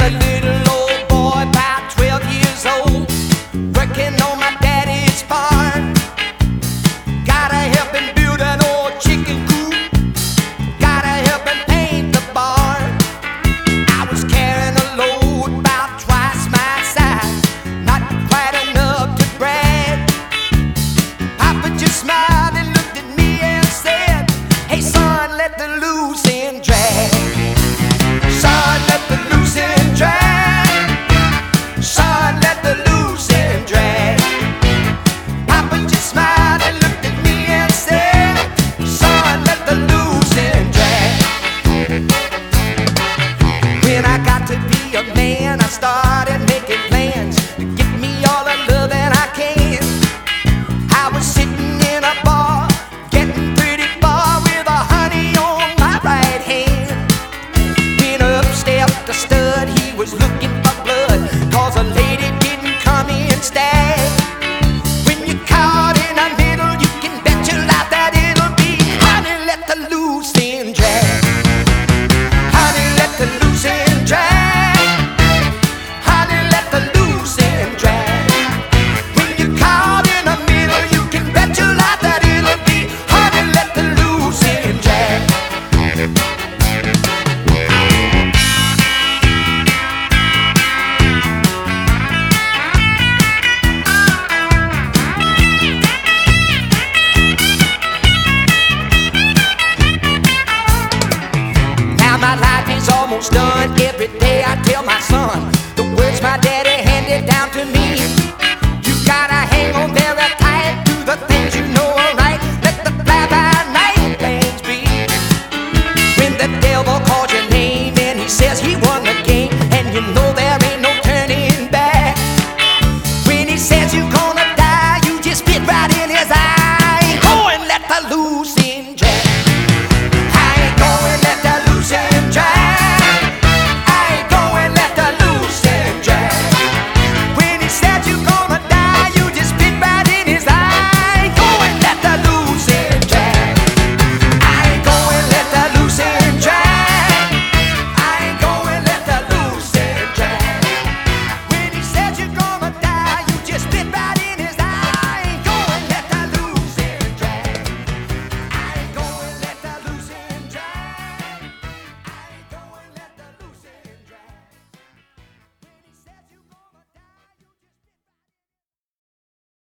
hasta el I got to be a man, I started making plans to get me all the love that I can. I was sitting in a bar, getting pretty far with a honey on my right hand. Went up, stepped a stud, he was looking for blood, cause a lady didn't come in stag. When you're caught in the middle, you can bet your life that it'll be honey, let the loose end. done every day. I tell myself.